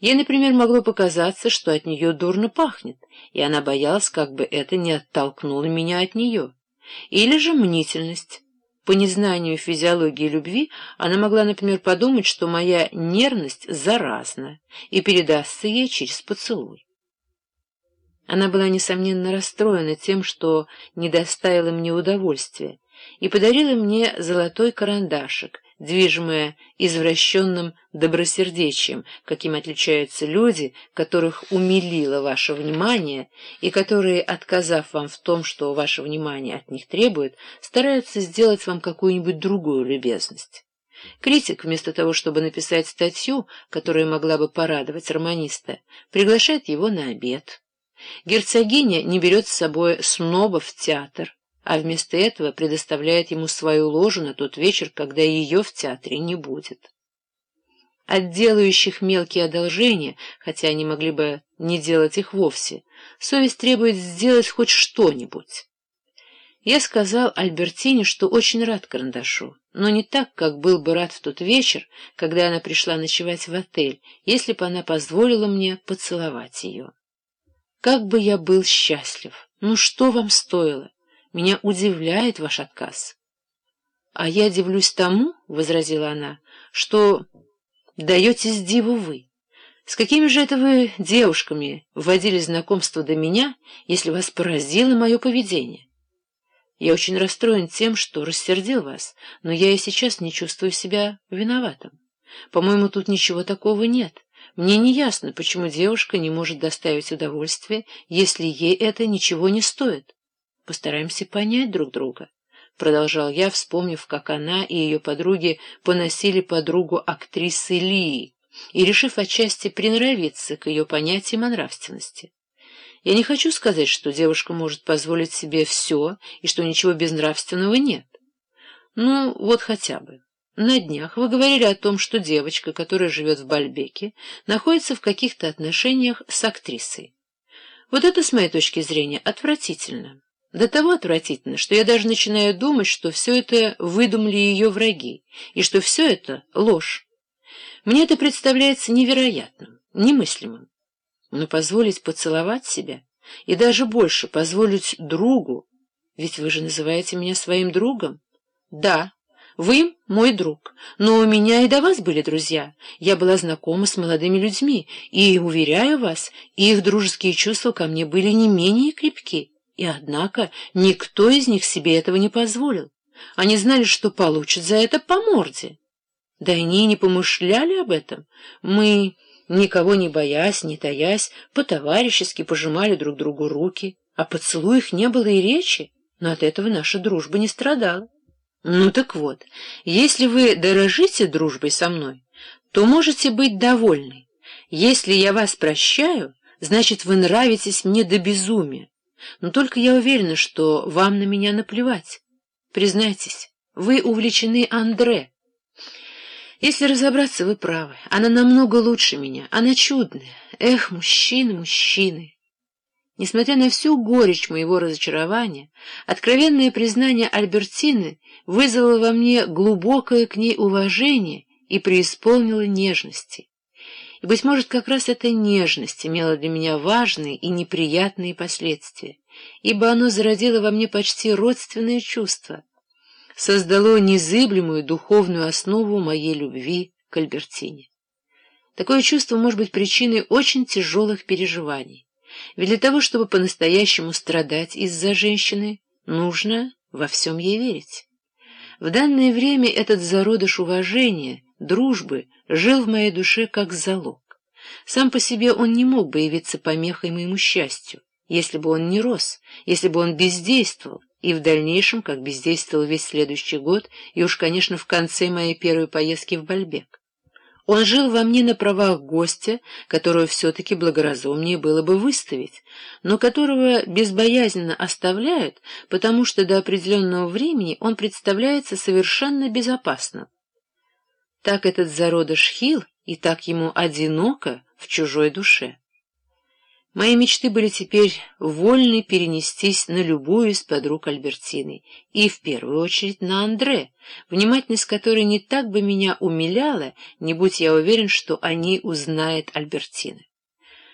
Ей, например, могло показаться, что от нее дурно пахнет, и она боялась, как бы это не оттолкнуло меня от нее. Или же мнительность. По незнанию физиологии любви она могла, например, подумать, что моя нервность заразна и передастся ей через поцелуй. Она была, несомненно, расстроена тем, что не доставила мне удовольствия, и подарила мне золотой карандашик, движимая извращенным добросердечием, каким отличаются люди, которых умилило ваше внимание, и которые, отказав вам в том, что ваше внимание от них требует, стараются сделать вам какую-нибудь другую любезность. Критик, вместо того, чтобы написать статью, которая могла бы порадовать романиста, приглашает его на обед. Герцогиня не берет с собой сноба в театр, а вместо этого предоставляет ему свою ложу на тот вечер, когда ее в театре не будет. От делающих мелкие одолжения, хотя они могли бы не делать их вовсе, совесть требует сделать хоть что-нибудь. Я сказал Альбертине, что очень рад карандашу, но не так, как был бы рад в тот вечер, когда она пришла ночевать в отель, если бы она позволила мне поцеловать ее. Как бы я был счастлив! Ну что вам стоило? Меня удивляет ваш отказ. — А я дивлюсь тому, — возразила она, — что даетесь диву вы. С какими же это вы девушками вводили знакомство до меня, если вас поразило мое поведение? Я очень расстроен тем, что рассердил вас, но я и сейчас не чувствую себя виноватым. По-моему, тут ничего такого нет. Мне не ясно, почему девушка не может доставить удовольствие, если ей это ничего не стоит. Постараемся понять друг друга. Продолжал я, вспомнив, как она и ее подруги поносили подругу актрисы Лии, и решив отчасти приноровиться к ее понятиям о нравственности. Я не хочу сказать, что девушка может позволить себе все и что ничего безнравственного нет. Ну, вот хотя бы. На днях вы говорили о том, что девочка, которая живет в Бальбеке, находится в каких-то отношениях с актрисой. Вот это, с моей точки зрения, отвратительно. До того отвратительно, что я даже начинаю думать, что все это выдумали ее враги, и что все это — ложь. Мне это представляется невероятным, немыслимым. Но позволить поцеловать себя, и даже больше позволить другу, ведь вы же называете меня своим другом? Да, вы мой друг, но у меня и до вас были друзья. Я была знакома с молодыми людьми, и, уверяю вас, их дружеские чувства ко мне были не менее крепки. И однако никто из них себе этого не позволил. Они знали, что получат за это по морде. Да они не помышляли об этом. Мы, никого не боясь, не таясь, по-товарищески пожимали друг другу руки. О поцелуях не было и речи, но от этого наша дружба не страдала. Ну так вот, если вы дорожите дружбой со мной, то можете быть довольны. Если я вас прощаю, значит, вы нравитесь мне до безумия. Но только я уверена, что вам на меня наплевать. Признайтесь, вы увлечены Андре. Если разобраться, вы правы. Она намного лучше меня. Она чудная. Эх, мужчины, мужчины. Несмотря на всю горечь моего разочарования, откровенное признание Альбертины вызвало во мне глубокое к ней уважение и преисполнило нежности. И, быть может, как раз эта нежность имела для меня важные и неприятные последствия, ибо оно зародило во мне почти родственное чувство, создало незыблемую духовную основу моей любви к Альбертине. Такое чувство может быть причиной очень тяжелых переживаний, ведь для того, чтобы по-настоящему страдать из-за женщины, нужно во всем ей верить. В данное время этот зародыш уважения, дружбы, жил в моей душе как залог. Сам по себе он не мог бы явиться помехой моему счастью, если бы он не рос, если бы он бездействовал, и в дальнейшем, как бездействовал весь следующий год, и уж, конечно, в конце моей первой поездки в Бальбек. Он жил во мне на правах гостя, которого все-таки благоразумнее было бы выставить, но которого безбоязненно оставляют, потому что до определенного времени он представляется совершенно безопасным. Так этот зародыш хил, и так ему одиноко в чужой душе. Мои мечты были теперь вольны перенестись на любую из подруг Альбертины, и в первую очередь на Андре, внимательность которой не так бы меня умиляла, не будь я уверен, что о ней узнает Альбертина.